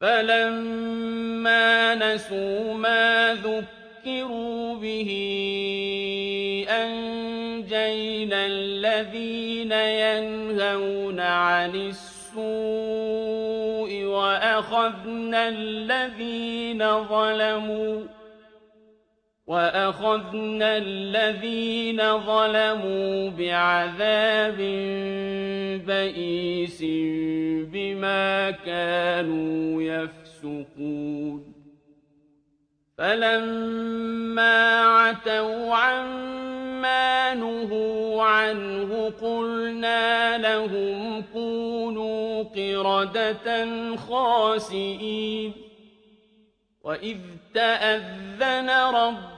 فَلَمَّا نَسُوا مَا ذُكِّرُوا بِهِ أَنجَيْنَا الَّذِينَ يَنْهَوْنَ عَنِ السُّوءِ وَأَخَذْنَا الَّذِينَ ظَلَمُوا وَأَخَذْنَا الَّذِينَ ظَلَمُوا بِعَذَابٍ بَئِيسٍ بِمَا كَانُوا يَفْسُقُونَ فَلَمَّا عَتَوْا عَمَّا نُهُوا عَنْهُ قُلْنَا لَهُمْ كُونُوا قِرَدَةً خَاسِئِينَ وَإِذْ تَأَذَّنَ رَبُّكُمْ